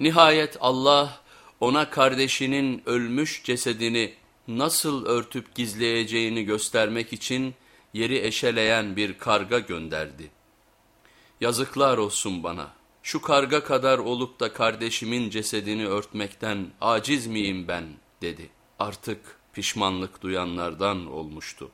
Nihayet Allah ona kardeşinin ölmüş cesedini nasıl örtüp gizleyeceğini göstermek için yeri eşeleyen bir karga gönderdi. Yazıklar olsun bana, şu karga kadar olup da kardeşimin cesedini örtmekten aciz miyim ben dedi. Artık pişmanlık duyanlardan olmuştu.